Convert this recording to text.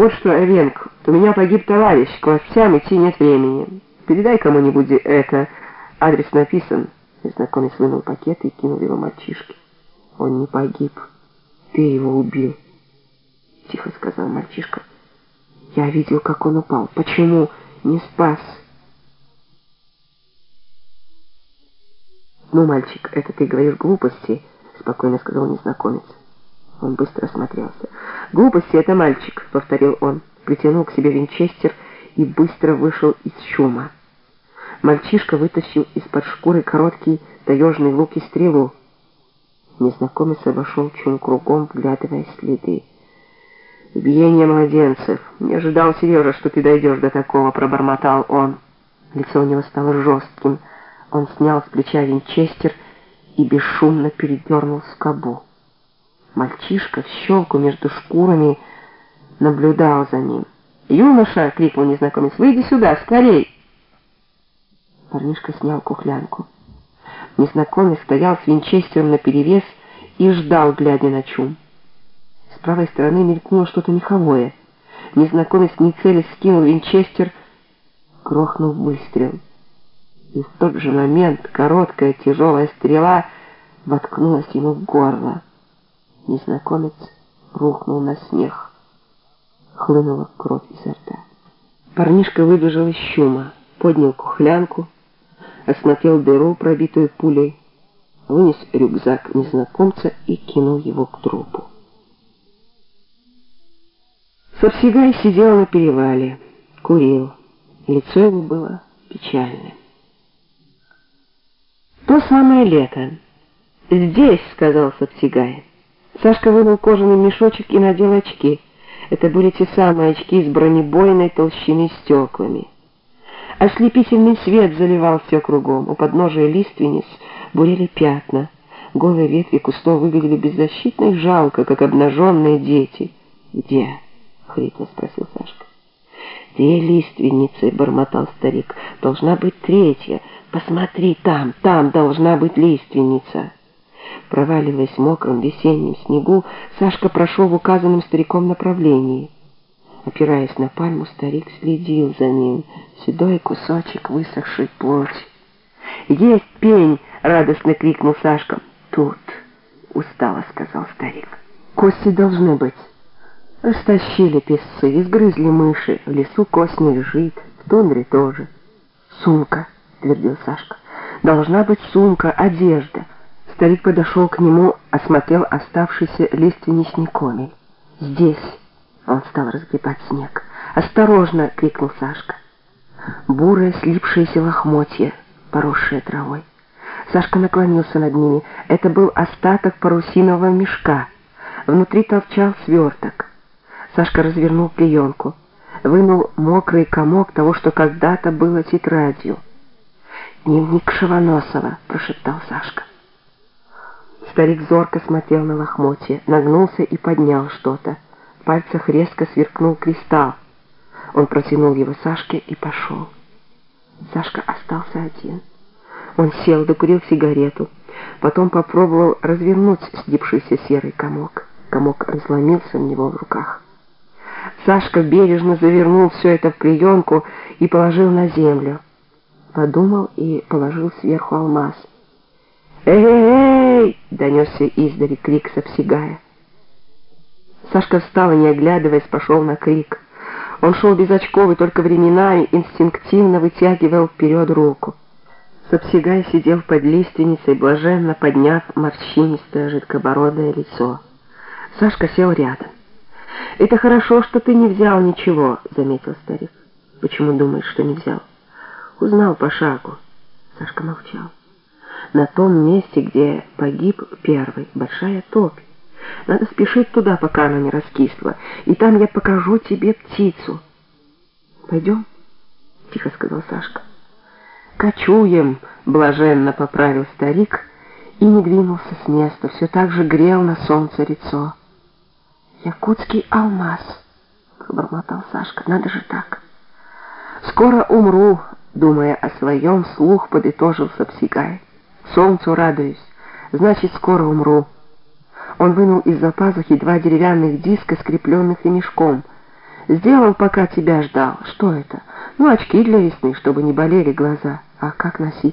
Вот что, Эвенг, у меня погиб товарищ, к властям идти нет времени. Передай кому-нибудь это. Адрес написан. Незнакомец вынул пакет и кинул его мальчишке. Он не погиб. Ты его убил. Тихо сказал мальчишка. Я видел, как он упал. Почему не спас? Ну, мальчик, это ты говоришь глупости, спокойно сказал незнакомец. Он быстро осмотрелся. «Глупости это мальчик», — повторил он, притянул к себе винчестер и быстро вышел из шума. Мальчишка вытащил из-под шкуры короткий таежный лук и стрелу. Незнакомец обошел чум кругом, вглядывая следы. «Убиение младенцев! Не ожидал, Сережа, что ты дойдешь до такого», — пробормотал он. Лицо у него стало жестким. Он снял с плеча винчестер и бесшумно передернул скобу. Мальчишка в щелку между шкурами наблюдал за ним. «Юноша!» — крикнул незнакомец. «Выйди сюда, скорей!» Парнишка снял кухлянку. Незнакомец стоял с винчестером наперевес и ждал, глядя на чум. С правой стороны мелькнуло что-то меховое. Незнакомец, не целясь, скинул винчестер, грохнул выстрел. И в тот же момент короткая тяжелая стрела воткнулась ему в горло. Незнакомец рухнул на снег. Хлынула кровь изо рта. Парнишка выбежал из щума, поднял кухлянку, осмотрел дыру, пробитую пулей, вынес рюкзак незнакомца и кинул его к трупу. Совсегай сидел на перевале, курил. Лицо его было печальным. «То самое лето. Здесь», — сказал Совсегай. Сашка вынул кожаный мешочек и надел очки. Это были те самые очки с бронебойной толщины стеклами. Ослепительный свет заливал все кругом. У подножия лиственниц бурели пятна. Голые ветви кустов выглядели беззащитно и жалко, как обнаженные дети. «Где?» — хрипло спросил Сашка. «Две лиственницы», — бормотал старик. «Должна быть третья. Посмотри, там, там должна быть лиственница». Проваливаясь в мокром весеннем снегу, Сашка прошел в указанном стариком направлении. Опираясь на пальму, старик следил за ним. Седой кусочек высохшей плоти. «Есть пень!» — радостно крикнул Сашка. «Тут!» — устало сказал старик. «Кости должны быть!» Растащили песцы, изгрызли мыши. В лесу кость не лежит, в тундре тоже. «Сумка!» — твердил Сашка. «Должна быть сумка, одежда!» Старик подошел к нему, осмотрел оставшийся лиственничный комель. «Здесь!» — он стал разгибать снег. «Осторожно!» — крикнул Сашка. Бурые слипшиеся лохмотья, поросшие травой. Сашка наклонился над ними. Это был остаток парусинового мешка. Внутри торчал сверток. Сашка развернул клеенку. Вынул мокрый комок того, что когда-то было тетрадью. «Дневник Шавоносова», — прошептал Сашка. Старик зорко смотрел на лохмотье, нагнулся и поднял что-то. В пальцах резко сверкнул кристалл. Он протянул его Сашке и пошел. Сашка остался один. Он сел, докурил сигарету. Потом попробовал развернуть слипшийся серый комок. Комок разломился у него в руках. Сашка бережно завернул все это в клеенку и положил на землю. Подумал и положил сверху алмаз. «Эй-эй-эй!» — донесся издали крик Сапсигая. Сашка встал и, не оглядываясь, пошел на крик. Он шел без очков и только временами инстинктивно вытягивал вперед руку. Сапсигай сидел под лиственницей, блаженно подняв морщинистое жидкобородое лицо. Сашка сел рядом. «Это хорошо, что ты не взял ничего», — заметил старик. «Почему думаешь, что не взял?» «Узнал по шагу». Сашка молчал на том месте, где погиб первый, большая топь. Надо спешить туда, пока она не раскисла, и там я покажу тебе птицу. Пойдем? Тихо сказал Сашка. Кочуем, блаженно поправил старик и не двинулся с места, все так же грел на солнце лицо. Якутский алмаз, пробормотал Сашка, надо же так. Скоро умру, думая о своем, слух подытожил Сапсигай. Солнцу радуюсь, значит, скоро умру. Он вынул из-за пазухи два деревянных диска, скрепленных ремешком. Сделал, пока тебя ждал. Что это? Ну, очки для весны, чтобы не болели глаза. А как носить?